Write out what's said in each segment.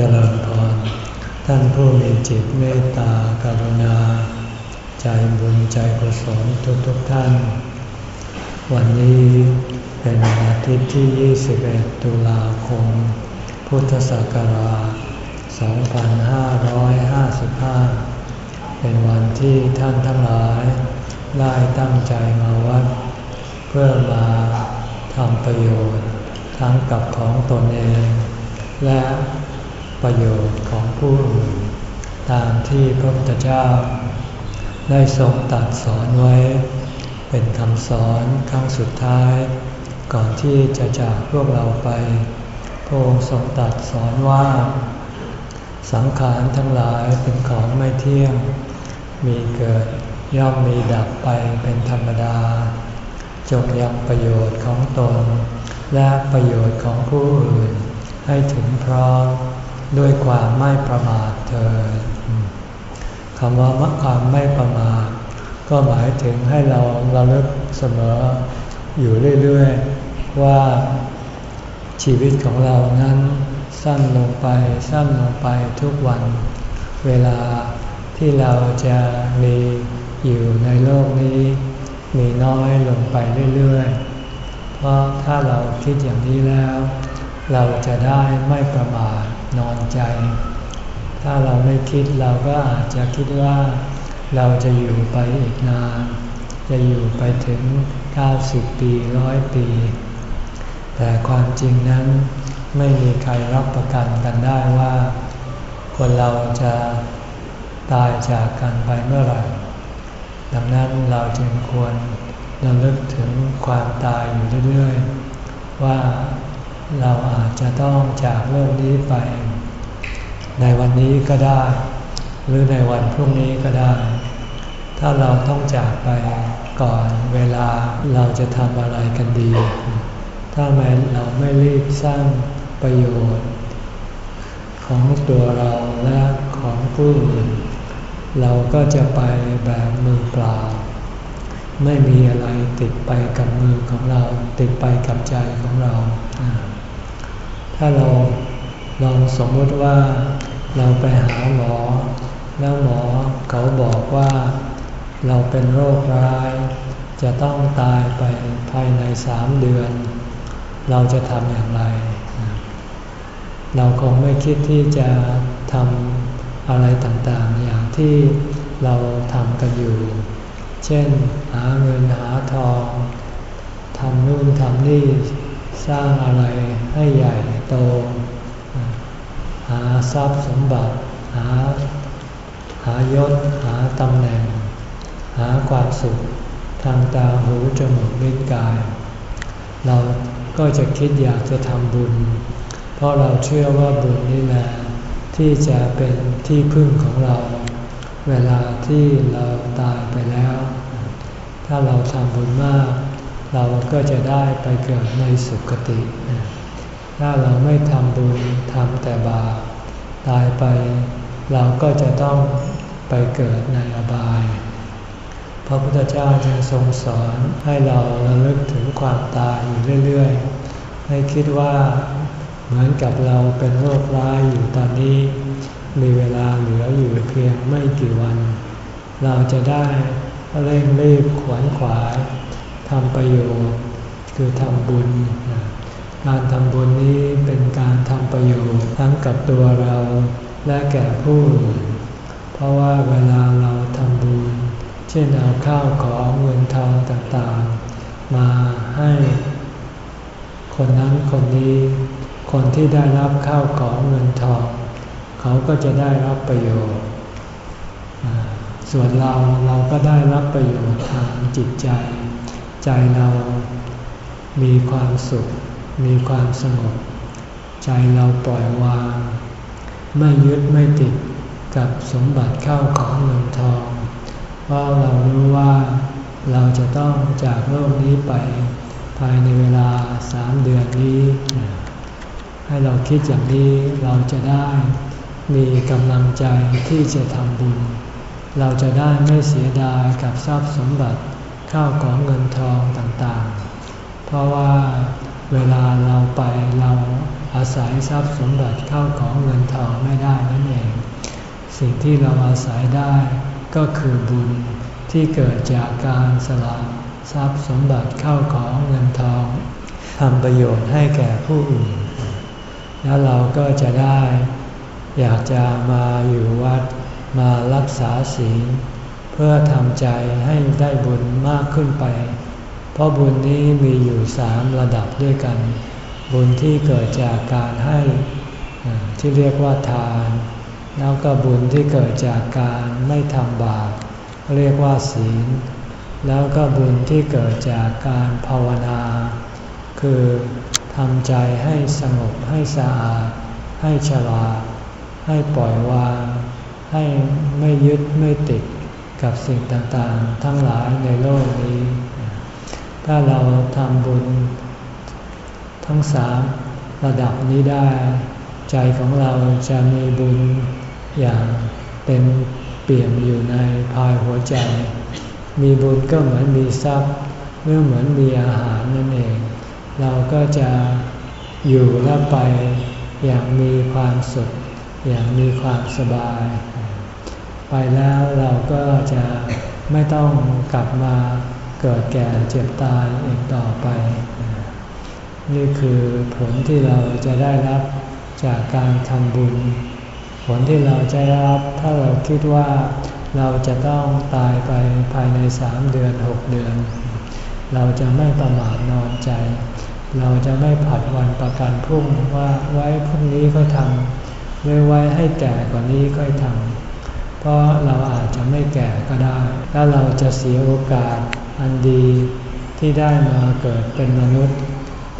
เจริญพรท่านผู้มีจิตเมตตากรุณา ใจบุญใจกุศลทุกทุกท่าน วันนี้เป็นวันอาทิตย์ที่ 21 ตุลาคม พุทธศักราช 2555 เป็นวันที่ท่านทั้งหลายได้ตั้งใจมาวัด เพื่อมาทำประโยชน์ทั้งกับของตนเอง และ ประโยชน์ของผู้อื่นตามที่พระพุทธเจ้า ได้ทรงตัดสอนไว้ เป็นคำสอนครั้งสุดท้าย ก่อนที่จะจากพวกเราไปพระองค์ทรงตัดสอนว่า สังขารทั้งหลายเป็นของไม่เที่ยง มีเกิดย่อมมีดับไปเป็นธรรมดา จงยังประโยชน์ของตน และประโยชน์ของผู้อื่นให้ถึงพร้อม ด้วยความไม่ประมาทเถิดคำว่าความไม่ประมาทก็หมายถึงให้เราเราลิกเสมออยู่เรื่อยๆ ว่าชีวิตของเรานั้นสั้นลงไปสั้นลงไปทุกวัน เวลาที่เราจะมีอยู่ในโลกนี้ มีน้อยลงไปเรื่อยๆ เพราะถ้าเราคิดอย่างนี้แล้ว เราจะได้ไม่ประมาท นอนใจ ถ้าเราไม่คิดเราก็อาจจะคิดว่า เราจะอยู่ไปอีกนาน จะอยู่ไปถึง 90 ปีร้อยปี แต่ความจริงนั้นไม่มีใครรับประกันกันได้ว่า คนเราจะตายจากกันไปเมื่อไหร่ ดังนั้นเราจึงควรระลึกถึงความตายอยู่เรื่อยๆ ว่า เราอาจจะต้องจากโลกนี้ไป ในวันนี้ก็ได้ หรือในวันพรุ่งนี้ก็ได้ ถ้าเราต้องจากไปก่อนเวลาเราจะทำอะไรกันดี ถ้าไม่เราไม่รีบสร้างประโยชน์ ของตัวเราและของผู้อื่นเราก็จะไปแบบมือเปล่า ไม่มีอะไรติดไปกับมือของเรา ติดไปกับใจของเรา ถ้าเราลองสมมติว่าเราไปหาหมอ แล้วหมอเขาบอกว่าเราเป็นโรคร้าย จะต้องตายไปภายในสามเดือน เราจะทำอย่างไร เราคงไม่คิดที่จะทำอะไรต่างๆ อย่างที่เราทำกันอยู่ เช่นหาเงินหาทองทำนู่นทำนี่สร้างอะไรให้ใหญ่ โต หาทรัพย์สมบัติ หา หายศ หาตำแหน่ง หาความสุข ทางตาหูจมูกลิ้นกาย เราก็จะคิดอยากจะทำบุญ เพราะเราเชื่อว่าบุญนี่แหละที่จะเป็นที่พึ่งของเรา เวลาที่เราตายไปแล้ว ถ้าเราทำบุญมาก เราก็จะได้ไปเกิดในสุคติ ถ้าเราไม่ทำบุญทำแต่บาปตายไป เราก็จะต้องไปเกิดในอบาย พระพุทธเจ้าจึงทรงสอนให้เราระลึกถึงความตายอยู่เรื่อยๆ ให้คิดว่าเหมือนกับเราเป็นโรคร้ายอยู่ตอนนี้ มีเวลาเหลืออยู่เพียงไม่กี่วัน เราจะได้เร่งรีบขวนขวายทำประโยชน์คือทำบุญ การทำบุญนี้เป็นการทำประโยชน์ทั้งกับตัวเราและแก่ผู้อื่น เพราะว่าเวลาเราทำบุญ เช่นเอาข้าวของเงินทองต่างๆ มาให้ คนนั้นคนนี้ คนที่ได้รับข้าวของเงินทอง เขาก็จะได้รับประโยชน์ ส่วนเราเราก็ได้รับประโยชน์ทางจิตใจ ใจเรามีความสุข มีความสงบ ใจเราปล่อยวาง ไม่ยึดไม่ติดกับสมบัติเข้าของเงินทอง เพราะเรารู้ว่าเราจะต้องจากโลกนี้ไปภายในเวลาสามเดือนนี้ ให้เราคิดอย่างนี้เราจะได้มีกำลังใจที่จะทำบุญ เราจะได้ไม่เสียดายกับทรัพย์สมบัติข้าวของเงินทองต่างๆ เพราะว่า เวลาเราไปเราอาศัยทรัพย์สมบัติเข้าของเงินทองไม่ได้นั่นเอง สิ่งที่เราอาศัยได้ก็คือบุญที่เกิดจากการสละทรัพย์สมบัติเข้าของเงินทองทำประโยชน์ให้แก่ผู้อื่น แล้วเราก็จะได้อยากจะมาอยู่วัดมารักษาศีลเพื่อทำใจให้ได้บุญมากขึ้นไป เพราะบุญนี้มีอยู่สามระดับด้วยกัน บุญที่เกิดจากการให้ที่เรียกว่าทาน แล้วก็บุญที่เกิดจากการไม่ทำบาปเรียกว่าศีล แล้วก็บุญที่เกิดจากการภาวนา คือทำใจให้สงบให้สะอาด ให้ฉลาด ให้ปล่อยวาง ให้ไม่ยึดไม่ติดกับสิ่งต่างๆ ทั้งหลายในโลกนี้ ถ้าเราทำบุญ ทั้งสามระดับนี้ได้ ใจของเราจะมีบุญอย่างเต็มเปี่ยมอยู่ในภายหัวใจ มีบุญก็เหมือนมีทรัพย์เมื่อเหมือนมีอาหารนั่นเอง เราก็จะอยู่และไปอย่างมีความสุข อย่างมีความสบาย ไปแล้วเราก็จะไม่ต้องกลับมา เกิดแก่เจ็บตายอีกต่อไป นี่คือผลที่เราจะได้รับจากการทำบุญ ผลที่เราจะรับถ้าเราคิดว่าเราจะต้องตายไปภายในสามเดือนหกเดือน เราจะไม่ประมาทนอนใจ เราจะไม่ผัดวันประกันพรุ่งว่าไว้พรุ่งนี้ค่อยทำไม่ไว้ให้แก่กว่านี้ค่อยทำเพราะเราอาจจะไม่แก่ก็ได้ แล้วเราจะเสียโอกาส อันดีที่ได้มาเกิดเป็นมนุษย์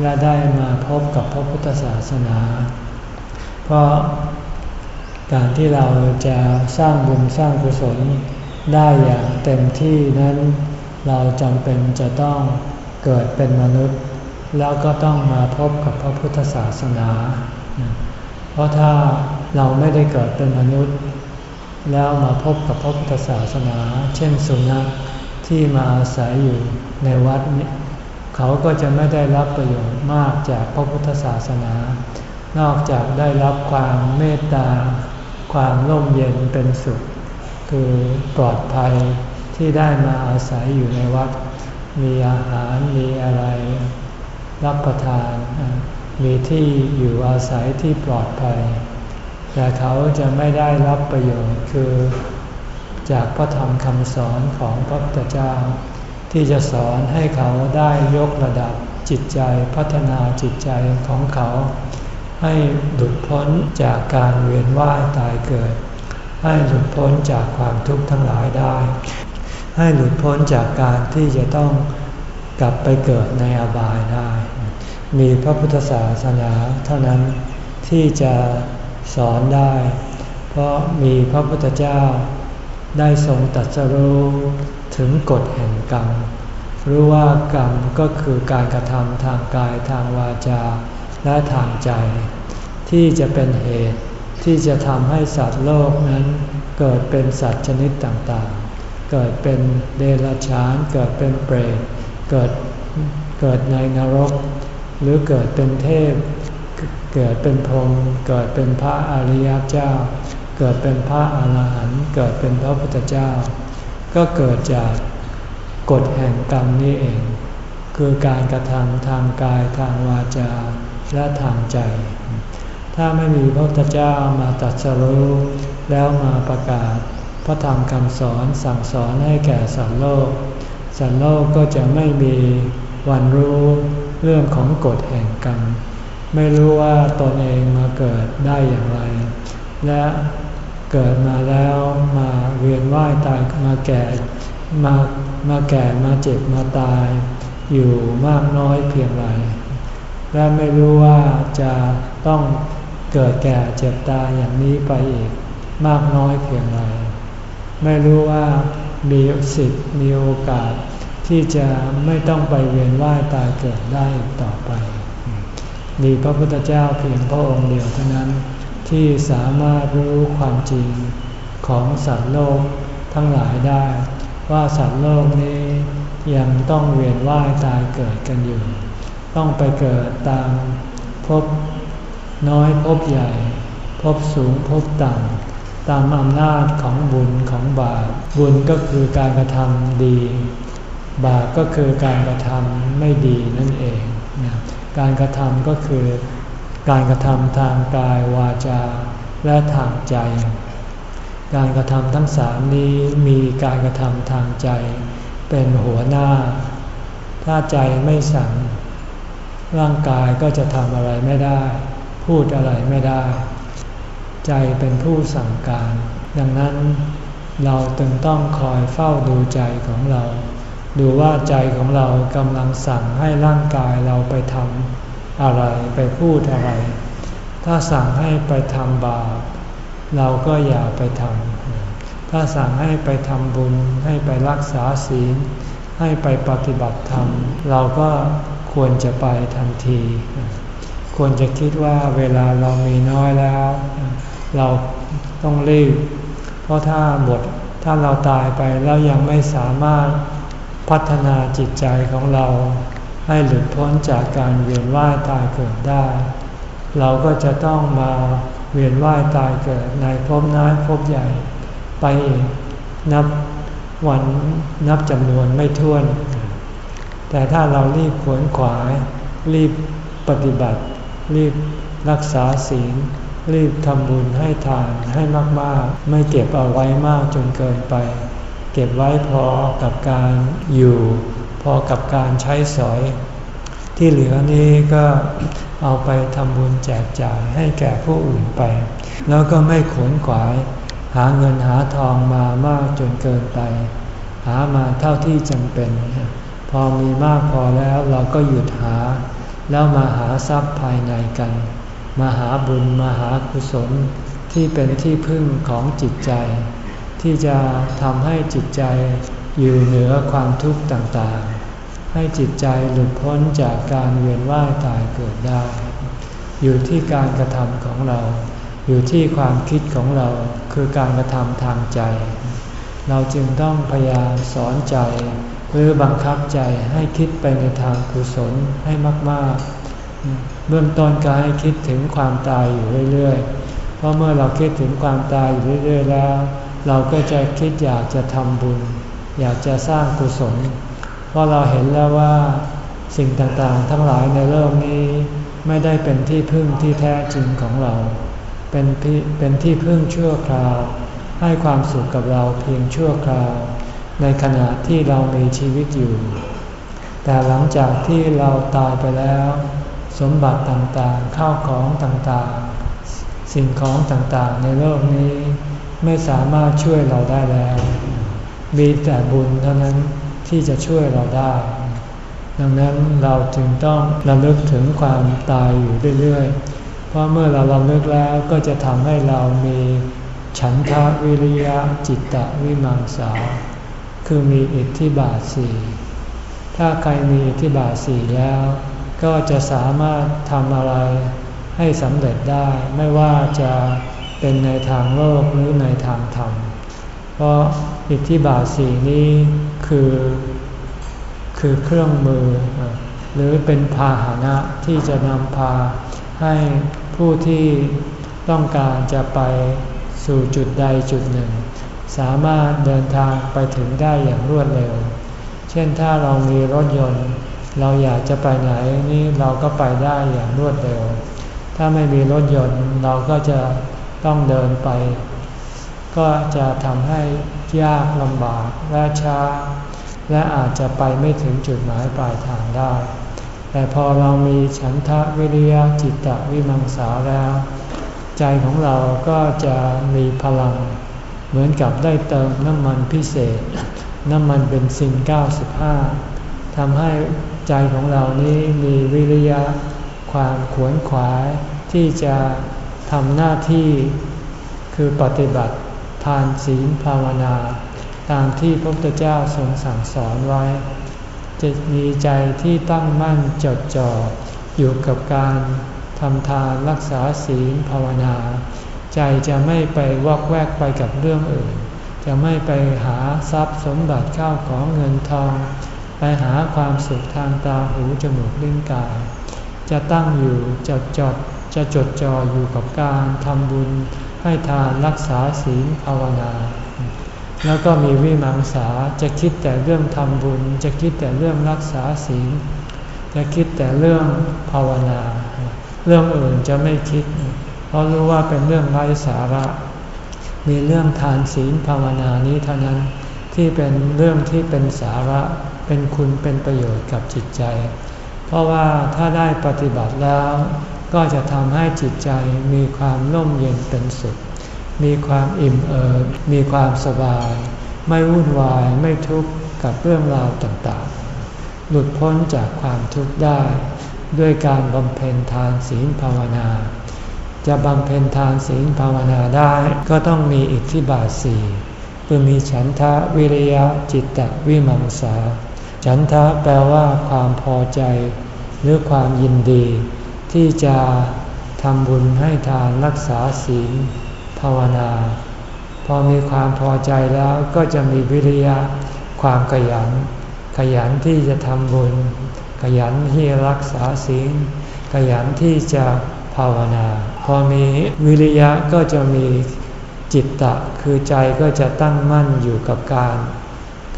และได้มาพบกับพระพุทธศาสนา เพราะการที่เราจะสร้างบุญสร้างกุศลได้อย่างเต็มที่นั้นเราจำเป็นจะต้องเกิดเป็นมนุษย์ แล้วก็ต้องมาพบกับพระพุทธศาสนา เพราะถ้าเราไม่ได้เกิดเป็นมนุษย์ แล้วมาพบกับพระพุทธศาสนา เช่นสุนัข ที่มาอาศัยอยู่ในวัดนี้เขาก็จะไม่ได้รับประโยชน์มากจากพระพุทธศาสนา นอกจากได้รับความเมตตา ความร่มเย็นเป็นสุข คือปลอดภัยที่ได้มาอาศัยอยู่ในวัด มีอาหารมีอะไรรับประทาน มีที่อยู่อาศัยที่ปลอดภัย แต่เขาจะไม่ได้รับประโยชน์คือ จากพระธรรมคำสอนของพระพุทธเจ้า ที่จะสอนให้เขาได้ยกระดับจิตใจพัฒนาจิตใจของเขา ให้หลุดพ้นจากการเวียนว่ายตายเกิด ให้หลุดพ้นจากความทุกข์ทั้งหลายได้ ให้หลุดพ้นจากการที่จะต้องกลับไปเกิดในอบายได้ มีพระพุทธศาสนาเท่านั้นที่จะสอนได้ เพราะมีพระพุทธเจ้า ได้ทรงตัดสรู้ถึงกฎแห่งกรรม รู้ว่ากรรมก็คือการกระทำทางกายทางวาจาและทางใจ ที่จะเป็นเหตุที่จะทำให้สัตว์โลกนั้น เกิดเป็นสัตว์ชนิดต่างๆ เกิดเป็นเดรัจฉาน เกิดเป็นเปรต เกิดเกิดในนรก หรือเกิดเป็นเทพ เกิดเป็นพรหม เกิดเป็นพระอริยเจ้า เกิดเป็นพระอาหารหันต์เกิดเป็นพระพุทธเจ้า ก็เกิดจากกฎแห่งกรรมนี้เอง คือการกระทำทางกายทางวาจาและทางใจ ถ้าไม่มีพระพุทธเจ้ามาตัดสรู้แล้วมาประกาศพระธรรมคำสอนสั่งสอนให้แก่สัตว์โลก สัตว์โลกก็จะไม่มีวันรู้เรื่องของกฎแห่งกรรม ไม่รู้ว่าตนเองมาเกิดได้อย่างไร และ เกิดมาแล้วมาเวียนว่ายตายมาแก่มามาแก่มาเจ็บมาตาย อยู่มากน้อยเพียงไรและไม่รู้ว่าจะต้องเกิดแก่เจ็บตายอย่างนี้ไปอีกมากน้อยเพียงไรไม่รู้ว่ามีสิทธิ์มีโอกาส ที่จะไม่ต้องไปเวียนว่ายตายเกิดได้ต่อไป มีพระพุทธเจ้าเพียงพระองค์เดียวเท่านั้น ที่สามารถรู้ความจริงของสัตว์โลกทั้งหลายได้ ว่าสัตว์โลกนี้ยังต้องเวียนว่ายตายเกิดกันอยู่ ต้องไปเกิดตามพบน้อยพบใหญ่พบสูงพบต่ำตามอำนาจของบุญของบาปบุญก็คือการกระทำดี บาปก็คือการกระทำไม่ดีนั่นเองนะการกระทำก็คือ การกระทำทางกายวาจาและทางใจ การกระทำทั้งสามนี้มีการกระทำทางใจ เป็นหัวหน้า ถ้าใจไม่สั่ง ร่างกายก็จะทำอะไรไม่ได้ พูดอะไรไม่ได้ ใจเป็นผู้สั่งการ ดังนั้นเราจึงต้องคอยเฝ้าดูใจของเรา ดูว่าใจของเรากำลังสั่งให้ร่างกายเราไปทำ อะไรไปพูดอะไร ถ้าสั่งให้ไปทำบาปเราก็อย่าไปทำ ถ้าสั่งให้ไปทำบุญ ให้ไปรักษาศีล ให้ไปปฏิบัติธรรม เราก็ควรจะไปทันที ควรจะคิดว่าเวลาเรามีน้อยแล้ว เราต้องรีบ เพราะถ้าหมดถ้าเราตายไปแล้วยังไม่สามารถพัฒนาจิตใจของเรา ให้หลุดพ้นจากการเวียนว่ายตายเกิดได้ เราก็จะต้องมาเวียนว่ายตายเกิดในภพน้อยภพใหญ่ ไปอีกนับวันนับจำนวนไม่ถ้วน แต่ถ้าเรารีบขวนขวาย รีบปฏิบัติ รีบรักษาศีล รีบทำบุญให้ทานให้มากๆ ไม่เก็บเอาไว้มากจนเกินไป เก็บไว้พอกับการอยู่ พอกับการใช้สอย ที่เหลือนี้ก็เอาไปทำบุญแจกจ่ายให้แก่ผู้อื่นไป แล้วก็ไม่ขนขวาย หาเงินหาทองมามากจนเกินไป หามาเท่าที่จำเป็น พอมีมากพอแล้วเราก็หยุดหา แล้วมาหาทรัพย์ภายในกัน มาหาบุญมาหากุศลที่เป็นที่พึ่งของจิตใจ ที่จะทำให้จิตใจ อยู่เหนือความทุกข์ต่างๆ ให้จิตใจหลุดพ้นจากการเวียนว่ายตายเกิดได้ อยู่ที่การกระทำของเรา อยู่ที่ความคิดของเราคือการกระทำทางใจ เราจึงต้องพยายามสอนใจ หรือบังคับใจให้คิดไปในทางกุศลให้มากๆ เบื้องต้นก็ให้คิดถึงความตายอยู่เรื่อยๆ เพราะเมื่อเราคิดถึงความตายอยู่เรื่อยๆแล้ว เราก็จะคิดอยากจะทำบุญ อยากจะสร้างกุศล เพราะเราเห็นแล้วว่าสิ่งต่างๆ ทั้งหลายในโลกนี้ไม่ได้เป็นที่พึ่งที่แท้จริงของเรา เป็นเป็นที่พึ่งชั่วคราว ให้ความสุขกับเราเพียงชั่วคราว ในขณะที่เรามีชีวิตอยู่ แต่หลังจากที่เราตายไปแล้ว สมบัติต่างๆ ข้าวของต่างๆ สิ่งของต่างๆ ในโลกนี้ไม่สามารถช่วยเราได้แล้ว มีแต่บุญเท่านั้นที่จะช่วยเราได้ ดังนั้นเราจึงต้องระลึกถึงความตายอยู่เรื่อยๆ เพราะเมื่อเราระลึกแล้วก็จะทำให้เรามีฉันทะวิริยะจิตตะวิมังสา คือมีอิทธิบาทสี่ถ้าใครมีอิทธิบาทสี่แล้ว ก็จะสามารถทำอะไรให้สำเร็จได้ไม่ว่าจะเป็นในทางโลกหรือในทางธรรม เพราะ อิทธิบาทสี่นี้คือคือเครื่องมือ หรือเป็นพาหนะที่จะนำพาให้ผู้ที่ต้องการจะไปสู่จุดใดจุดหนึ่ง สามารถเดินทางไปถึงได้อย่างรวดเร็ว เช่นถ้าเรามีรถยนต์ เราอยากจะไปไหนนี่เราก็ไปได้อย่างรวดเร็ว ถ้าไม่มีรถยนต์เราก็จะต้องเดินไป ก็จะทำให้ ยากลำบากและช้า และอาจจะไปไม่ถึงจุดหมายปลายทางได้ แต่พอเรามีฉันทะวิริยะจิตตะวิมังสาแล้ว ใจของเราก็จะมีพลัง เหมือนกับได้เติมน้ำมันพิเศษ น้ำมันเป็นซิน95ทำให้ใจของเรานี้มีวิริยะ ความขวนขวายที่จะทำหน้าที่คือปฏิบัติ ทานศีลภาวนา ตามที่พระพุทธเจ้าทรงสั่งสอนไว้ จะมีใจที่ตั้งมั่นจดจ่ออยู่กับการทำทานรักษาศีลภาวนา ใจจะไม่ไปวอกแวกไปกับเรื่องอื่น จะไม่ไปหาทรัพย์สมบัติข้าวของเงินทอง ไปหาความสุขทางตาหูจมูกลิ้นกาย จะตั้งอยู่จดจดจะจดจ่ออยู่กับการทำบุญ ให้ทานรักษาศีลภาวนา แล้วก็มีวิมังสาจะคิดแต่เรื่องทำบุญ จะคิดแต่เรื่องรักษาศีล จะคิดแต่เรื่องภาวนา เรื่องอื่นจะไม่คิด เพราะรู้ว่าเป็นเรื่องไร้สาระ มีเรื่องทานศีลภาวนานี้เท่านั้นที่เป็นเรื่องที่เป็นสาระเป็นคุณเป็นประโยชน์กับจิตใจ เพราะว่าถ้าได้ปฏิบัติแล้ว ก็จะทำให้จิตใจมีความร่มเย็นเป็นสุข มีความอิ่มเอิบมีความสบาย ไม่วุ่นวายไม่ทุกข์กับเรื่องราวต่างๆ หลุดพ้นจากความทุกข์ได้ ด้วยการบำเพ็ญทานศีลภาวนา จะบำเพ็ญทานศีลภาวนาได้ก็ต้องมีอิทธิบาทสี่คือมีฉันทะวิริยะจิตตวิมังสา ฉันทะแปลว่าความพอใจ หรือความยินดี ที่จะทำบุญให้ทานรักษาศีลภาวนา พอมีความพอใจแล้วก็จะมีวิริยะความขยัน ขยันที่จะทำบุญ ขยันที่รักษาศีลขยันที่จะภาวนา พอมีวิริยะก็จะมีจิตตะคือใจก็จะตั้งมั่นอยู่กับการ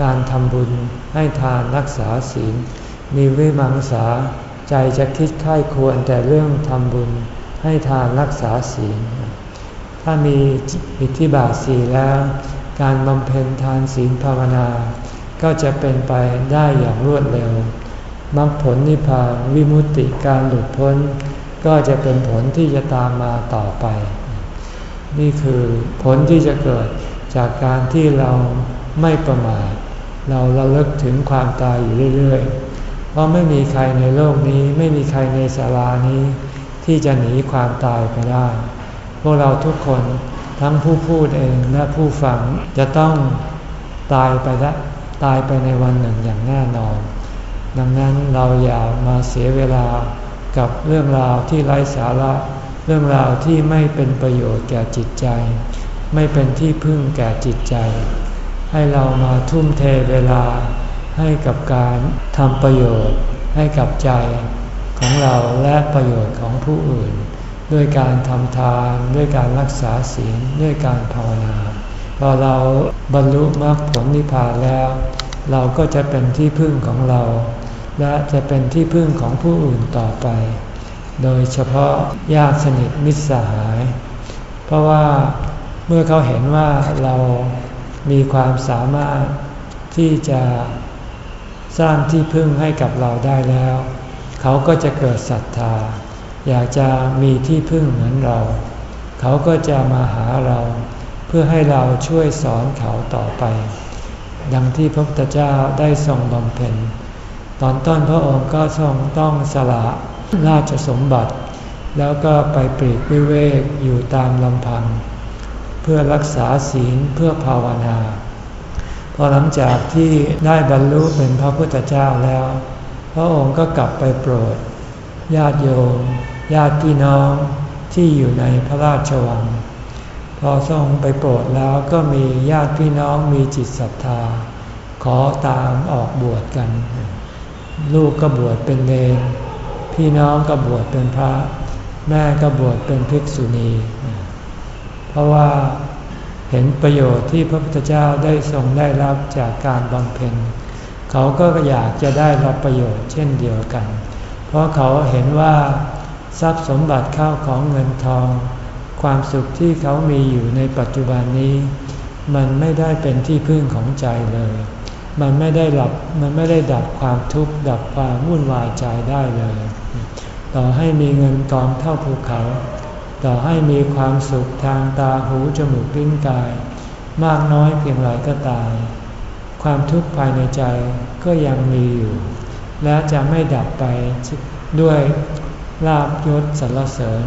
การทำบุญให้ทานรักษาศีล มีวิมังสา ใจจะคิดค่ายควรแต่เรื่องทำบุญให้ทานรักษาศีล ถ้ามีอิทธิบาทสีแล้ว การบำเพ็ญทานศีลภาวนา ก็จะเป็นไปได้อย่างรวดเร็วมรรคผลนิพพานวิมุตติการหลุดพ้น ก็จะเป็นผลที่จะตามมาต่อไป นี่คือผลที่จะเกิดจากการที่เราไม่ประมาทเราระลึกถึงความตายอยู่เรื่อยๆ เพราะไม่มีใครในโลกนี้ไม่มีใครในศาลานี้ ที่จะหนีความตายไปได้ พวกเราทุกคนทั้งผู้พูดเองและผู้ฟังจะต้องตายไปละตายไปในวันหนึ่งอย่างแน่นอน ดังนั้นเราอย่ามาเสียเวลากับเรื่องราวที่ไร้สาระ เรื่องราวที่ไม่เป็นประโยชน์แก่จิตใจ ไม่เป็นที่พึ่งแก่จิตใจ ให้เรามาทุ่มเทเวลา ให้กับการทำประโยชน์ให้กับใจของเราและประโยชน์ของผู้อื่น ด้วยการทำทานด้วยการรักษาศีลด้วยการภาวนาพอเราบรรลุมรรคผลนิพพานแล้ว เราก็จะเป็นที่พึ่งของเรา และจะเป็นที่พึ่งของผู้อื่นต่อไป โดยเฉพาะญาติสนิทมิตรสหาย เพราะว่าเมื่อเขาเห็นว่าเรามีความสามารถที่จะ สร้างที่พึ่งให้กับเราได้แล้ว เขาก็จะเกิดศรัทธา อยากจะมีที่พึ่งเหมือนเรา เขาก็จะมาหาเรา เพื่อให้เราช่วยสอนเขาต่อไป ดังที่พระพุทธเจ้าได้ทรงบำเพ็ญตอนต้นพระองค์ก็ทรงต้องสละราชสมบัติ แล้วก็ไปปรีกวิเวกอยู่ตามลำพัง เพื่อรักษาศีลเพื่อภาวนา อหลังจากที่ได้บรรลุเป็นพระพุทธเจ้าแล้ว พระองค์ก็กลับไปโปรด ญาติโยม ญาติพี่น้องที่อยู่ในพระราชวัง พอทรงไปโปรดแล้วก็มีญาติพี่น้องมีจิตศรัทธา ขอตามออกบวชกัน ลูกก็บวชเป็นเลนพี่น้องก็บวชเป็นพระ แม่ก็บวชเป็นภิกษุณี เพราะว่า เห็นประโยชน์ที่พระพุทธเจ้าได้ทรงได้รับจากการบำเพ็ญ เขาก็อยากจะได้รับประโยชน์เช่นเดียวกัน เพราะเขาเห็นว่าทรัพย์สมบัติเข้าของเงินทอง ความสุขที่เขามีอยู่ในปัจจุบันนี้ มันไม่ได้เป็นที่พึ่งของใจเลย มันไม่ได้หลับมันไม่ได้ดับความทุกข์ดับความวุ่นวายใจได้เลย ต่อให้มีเงินกองเท่าภูเขา ต่อให้มีความสุขทางตาหูจมูกลิ้นกาย มากน้อยเพียงไรก็ตามความทุกข์ภายในใจก็ยังมีอยู่ และจะไม่ดับไปด้วยลาบยศสรรเสริญ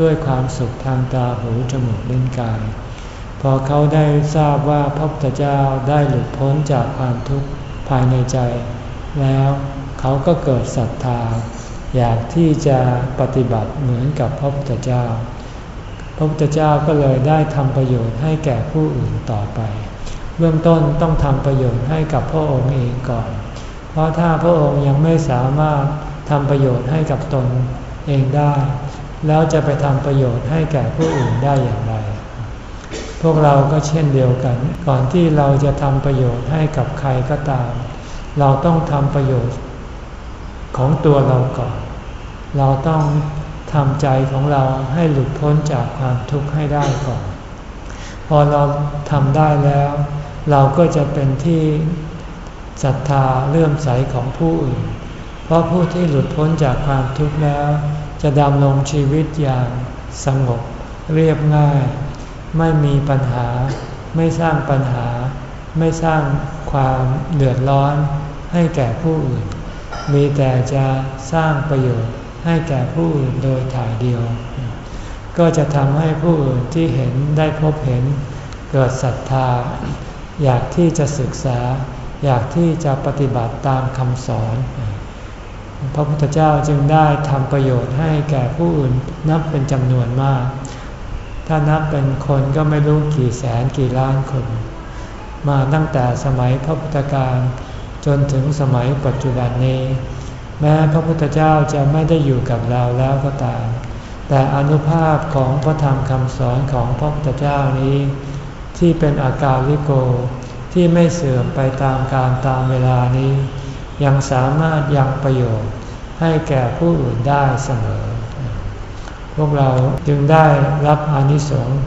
ด้วยความสุขทางตาหูจมูกลิ้นกาย พอเขาได้ทราบว่าพระพุทธเจ้าได้หลุดพ้นจากความทุกข์ภายในใจ แล้วเขาก็เกิดศรัทธา อยากที่จะปฏิบัติเหมือนกับพระพุทธเจ้า พระพุทธเจ้าก็เลยได้ทำประโยชน์ให้แก่ผู้อื่นต่อไป เบื้องต้นต้องทำประโยชน์ให้กับพระองค์เองก่อน เพราะถ้าพระองค์ยังไม่สามารถทำประโยชน์ให้กับตนเองได้ แล้วจะไปทำประโยชน์ให้แก่ผู้อื่นได้อย่างไร พวกเราก็เช่นเดียวกัน ก่อนที่เราจะทำประโยชน์ให้กับใครก็ตาม เราต้องทำประโยชน์ของตัวเราก่อน เราต้อง ทำใจของเราให้หลุดพ้นจากความทุกข์ให้ได้ก่อน พอเราทำได้แล้ว เราก็จะเป็นที่ศรัทธาเลื่อมใสของผู้อื่น เพราะผู้ที่หลุดพ้นจากความทุกข์แล้ว จะดำรงชีวิตอย่างสงบเรียบง่าย ไม่มีปัญหา ไม่สร้างปัญหา ไม่สร้างความเดือดร้อนให้แก่ผู้อื่น มีแต่จะสร้างประโยชน์ ให้แก่ผู้อื่นโดยถ่ายเดียว ก็จะทำให้ผู้อื่นที่เห็นได้พบเห็น เกิดศรัทธา อยากที่จะศึกษา อยากที่จะปฏิบัติตามคำสอน พระพุทธเจ้าจึงได้ทำประโยชน์ให้แก่ผู้อื่นนับเป็นจำนวนมาก ถ้านับเป็นคนก็ไม่รู้กี่แสนกี่ล้านคน มาตั้งแต่สมัยพระพุทธการจนถึงสมัยปัจจุบันนี้ แม้พระพุทธเจ้าจะไม่ได้อยู่กับเราแล้วก็ตาม แต่อนุภาพของพระธรรมคำสอนของพระพุทธเจ้านี้ ที่เป็นอาการลิโกที่ไม่เสื่อมไปตามการตามเวลานี้ ยังสามารถยังประโยชน์ให้แก่ผู้อื่นได้เสมอ พวกเราจึงได้รับอนิสงส์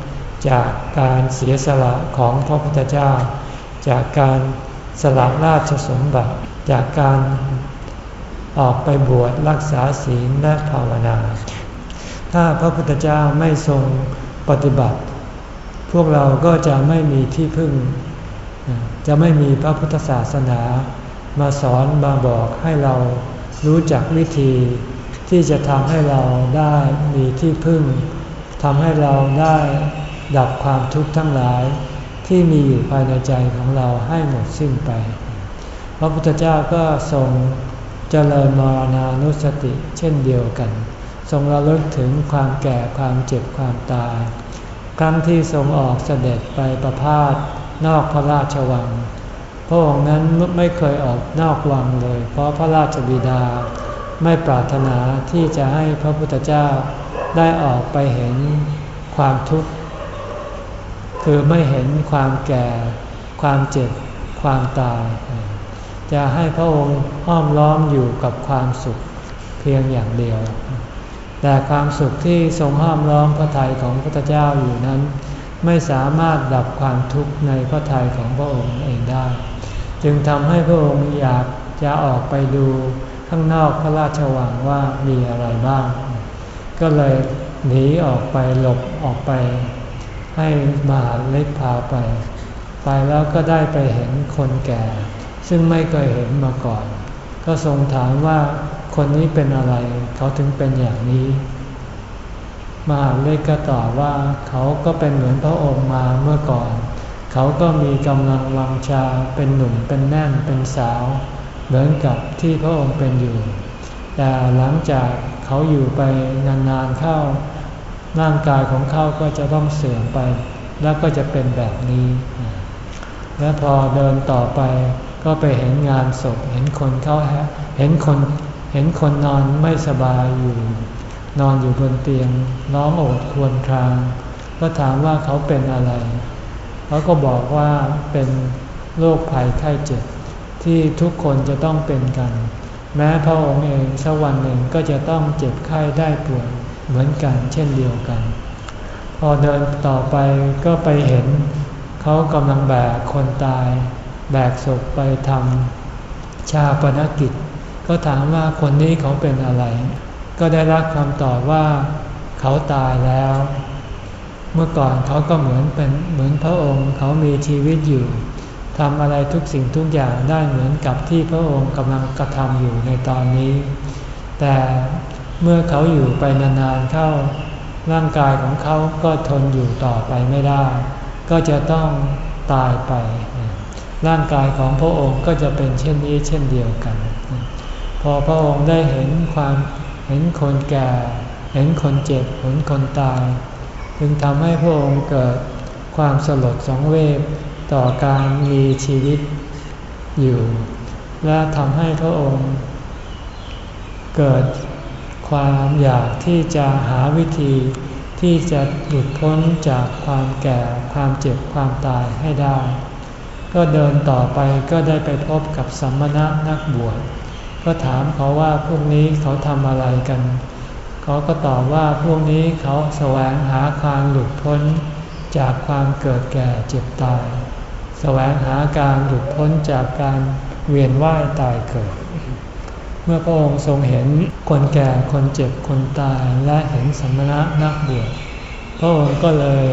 จากการเสียสละของพระพุทธเจ้า จากการสละราชสมบัติ จากการ ออกไปบวชรักษาศีลและภาวนา ถ้าพระพุทธเจ้าไม่ทรงปฏิบัติ พวกเราก็จะไม่มีที่พึ่ง จะไม่มีพระพุทธศาสนามาสอนมาบอกให้เรารู้จักวิธีที่จะทำให้เราได้มีที่พึ่งทำให้เราได้ดับความทุกข์ทั้งหลายที่มีอยู่ภายในใจของเราให้หมดสิ้นไป พระพุทธเจ้าก็ทรง เจริญมรณานุสติเช่นเดียวกัน ทรงระลึกถึงความแก่ความเจ็บความตาย ครั้งที่ทรงออกเสด็จไปประพาสนอกพระราชวัง พระองค์นั้นไม่เคยออกนอกวังเลย เพราะพระราชบิดาไม่ปรารถนาที่จะให้พระพุทธเจ้าได้ออกไปเห็นความทุกข์ คือไม่เห็นความแก่ ความเจ็บ ความตาย จะให้พระองค์ห้อมล้อมอยู่กับความสุขเพียงอย่างเดียว แต่ความสุขที่ทรงห้อมล้อมพระทัยของพระพุทธเจ้าอยู่นั้น ไม่สามารถดับความทุกข์ในพระทัยของพระองค์เองได้ จึงทำให้พระองค์อยากจะออกไปดูข้างนอกพระราชวังว่ามีอะไรบ้าง ก็เลยหนีออกไปหลบออกไป ให้มหาเล็กพาไป ไปแล้วก็ได้ไปเห็นคนแก่ ซึ่งไม่เคยเห็นมาก่อน ก็ทรงถามว่าคนนี้เป็นอะไร เขาถึงเป็นอย่างนี้ มหาเลขก็ตอบว่าเขาก็เป็นเหมือนพระองค์มาเมื่อก่อน เขาก็มีกำลังวังชาเป็นหนุ่มเป็นแน่นเป็นสาว เหมือนกับที่พระองค์เป็นอยู่ แต่หลังจากเขาอยู่ไปนานๆเข้า ร่างกายของเขาก็จะต้องเสื่อมไป แล้วก็จะเป็นแบบนี้ และพอเดินต่อไป ก็ไปเห็นงานศพเห็นคนเขาเห็นคนเห็นคนนอนไม่สบายอยู่ นอนอยู่บนเตียงร้องโอดควรคราง ก็ถามว่าเขาเป็นอะไรเขาก็บอกว่าเป็นโรคภัยไข้เจ็บที่ทุกคนจะต้องเป็นกัน แม้พระองค์เองสักวันหนึ่งก็จะต้องเจ็บไข้ได้ป่วยเหมือนกันเช่นเดียวกัน พอเดินต่อไปก็ไปเห็นเขากำลังแบกคนตาย แบกศพไปทำชาปนกิจ ก็ถามว่าคนนี้เขาเป็นอะไร ก็ได้รับคำตอบว่าเขาตายแล้ว เมื่อก่อนเขาก็เหมือนเป็นเหมือนพระองค์เขามีชีวิตอยู่ทำอะไรทุกสิ่งทุกอย่างได้เหมือนกับที่พระองค์กำลังกระทำอยู่ในตอนนี้ แต่เมื่อเขาอยู่ไปนานๆเข้าร่างกายของเขาก็ทนอยู่ต่อไปไม่ได้ ก็จะต้องตายไป ร่างกายของพระองค์ก็จะเป็นเช่นนี้เช่นเดียวกัน พอพระองค์ได้เห็นความเห็นคนแก่ เห็นคนเจ็บเห็นคนตาย จึงทำให้พระองค์เกิดความสลดสองเวฟต่อการมีชีวิตอยู่ และทำให้พระองค์เกิดความอยากที่จะหาวิธีที่จะหลุดพ้นจากความแก่ความเจ็บความตายให้ได้ ก็เดินต่อไปก็ได้ไปพบกับสัมมณะนักบวช ก็ถามเขาว่าพวกนี้เขาทำอะไรกัน เขาก็ตอบว่าพวกนี้เขาแสวงหาความหลุดพ้นจากความเกิดแก่เจ็บตาย แสวงหาการหลุดพ้นจากการเวียนว่ายตายเกิด เมื่อพระองค์ทรงเห็นคนแก่คนเจ็บคนตายและเห็นสมณะนักบวช พระองค์ก็เลย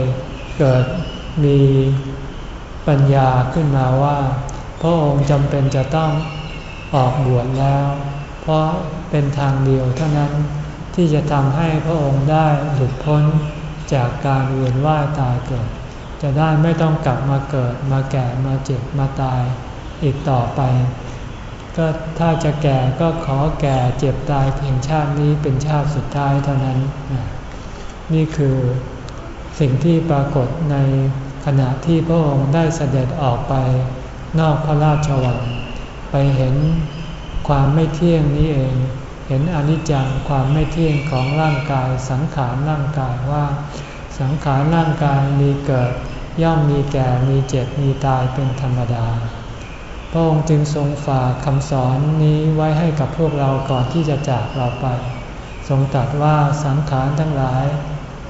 เกิดมี ปัญญาขึ้นมาว่า พระองค์จำเป็นจะต้องออกบวชแล้ว เพราะเป็นทางเดียวเท่านั้นที่จะทำให้พระองค์ได้หลุดพ้นจากการเวียนว่ายตายเกิด จะได้ไม่ต้องกลับมาเกิดมาแก่มาเจ็บมาตายอีกต่อไป ก็ถ้าจะแก่ก็ขอแก่เจ็บตายเพียงชาตินี้เป็นชาติสุดท้ายเท่านั้น นี่คือสิ่งที่ปรากฏใน ขณะที่พระองค์ได้เสด็จออกไปนอกพระราชวัง ไปเห็นความไม่เที่ยงนี้เอง เห็นอนิจจังความไม่เที่ยงของร่างกาย สังขารร่างกายว่า สังขารร่างกายมีเกิด ย่อมมีแก่มีเจ็บมีตายเป็นธรรมดา พระองค์จึงทรงฝากคำสอนนี้ไว้ให้กับพวกเราก่อนที่จะจากเราไป ทรงตรัสว่าสังขารทั้งหลาย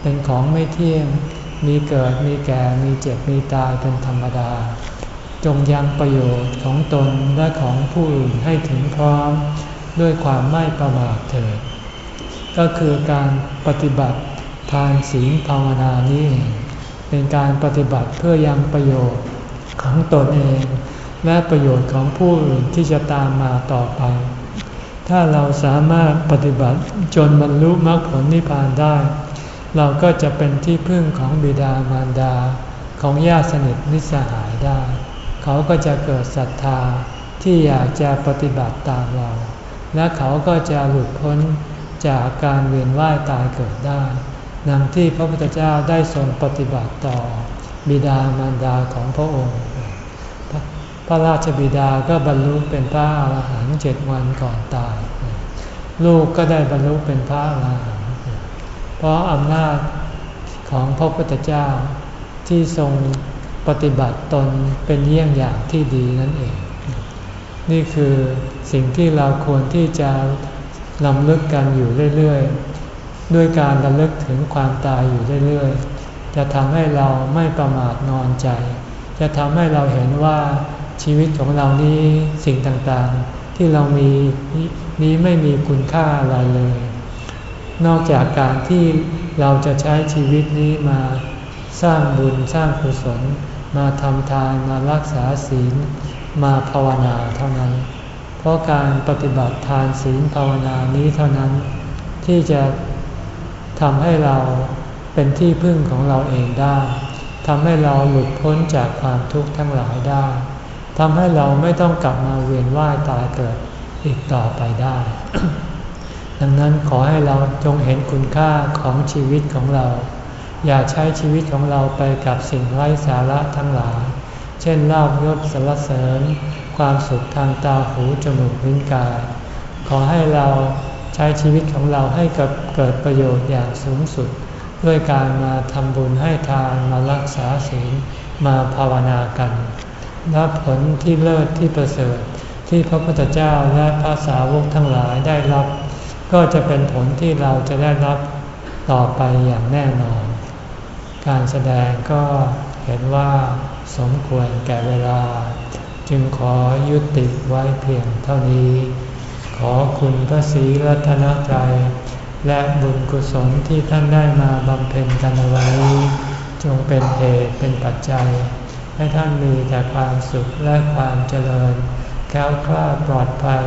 เป็นของไม่เที่ยง มีเกิดมีแก่มีเจ็บมีตายเป็นธรรมดา จงยังประโยชน์ของตนและของผู้อื่นให้ถึงพร้อมด้วยความไม่ประมาทเถิด ก็คือการปฏิบัติทานศีลภาวนานี้เป็นการปฏิบัติเพื่อยังประโยชน์ของตนเอง และประโยชน์ของผู้อื่นที่จะตามมาต่อไป ถ้าเราสามารถปฏิบัติจนบรรลุมรรคผลนิพพานได้ เราก็จะเป็นที่พึ่งของบิดามารดาของญาติสนิทนิสหายได้ เขาก็จะเกิดศรัทธาที่อยากจะปฏิบัติตามเรา และเขาก็จะหลุดพ้นจากการเวียนว่ายตายเกิดได้ดังที่พระพุทธเจ้าได้ทรงปฏิบัติต่อ บิดามารดาของพระองค์ พระราชบิดาก็บรรลุเป็นพระอรหันต์เจ็ดวันก่อนตาย ลูกก็ได้บรรลุเป็นพระอรหันต์ พราะอำนาจของพระพุทธเจ้าที่ทรงปฏิบัติตนเป็นเยี่ยงอย่างที่ดีนั่นเอง นี่คือสิ่งที่เราควรที่จะลำลึกกันอยู่เรื่อยๆ ด้วยการระลึกถึงความตายอยู่เรื่อยๆ จะทำให้เราไม่ประมาทนอนใจ จะทำให้เราเห็นว่าชีวิตของเรานี้สิ่งต่างๆ ที่เรามีนี้ไม่มีคุณค่าอะไรเลย นอกจากการที่เราจะใช้ชีวิตนี้มาสร้างบุญสร้างกุศล มาทำทานมารักษาศีล มาภาวนาเท่านั้น เพราะการปฏิบัติทานศีลภาวนานี้เท่านั้น ที่จะทำให้เราเป็นที่พึ่งของเราเองได้ทำให้เราหลุดพ้นจากความทุกข์ทั้งหลายได้ทำให้เราไม่ต้องกลับมาเวียนว่ายตายเกิดอีกต่อไปได้ ดังนั้นขอให้เราจงเห็นคุณค่าของชีวิตของเรา อย่าใช้ชีวิตของเราไปกับสิ่งไร้สาระทั้งหลาย เช่นลาบยศสรรเสริญ ความสุขทางตาหูจมูกลิ้นกาย ขอให้เราใช้ชีวิตของเราให้กับเกิดประโยชน์อย่างสูงสุด ด้วยการมาทำบุญให้ทานมารักษาศีลมาภาวนากันและผลที่เลิศที่ประเสริฐที่พระพุทธเจ้าและพระสาวกทั้งหลายได้รับ ก็จะเป็นผลที่เราจะได้รับต่อไปอย่างแน่นอน การแสดงก็เห็นว่าสมควรแก่เวลา จึงขอยุติไว้เพียงเท่านี้ ขอคุณพระศรีรัตนตรัยและบุญกุศลที่ท่านได้มาบำเพ็ญกันไว้ จงเป็นเหตุเป็นปัจจัย ให้ท่านมีแต่ความสุขและความเจริญแก้วคลาดปลอดภัย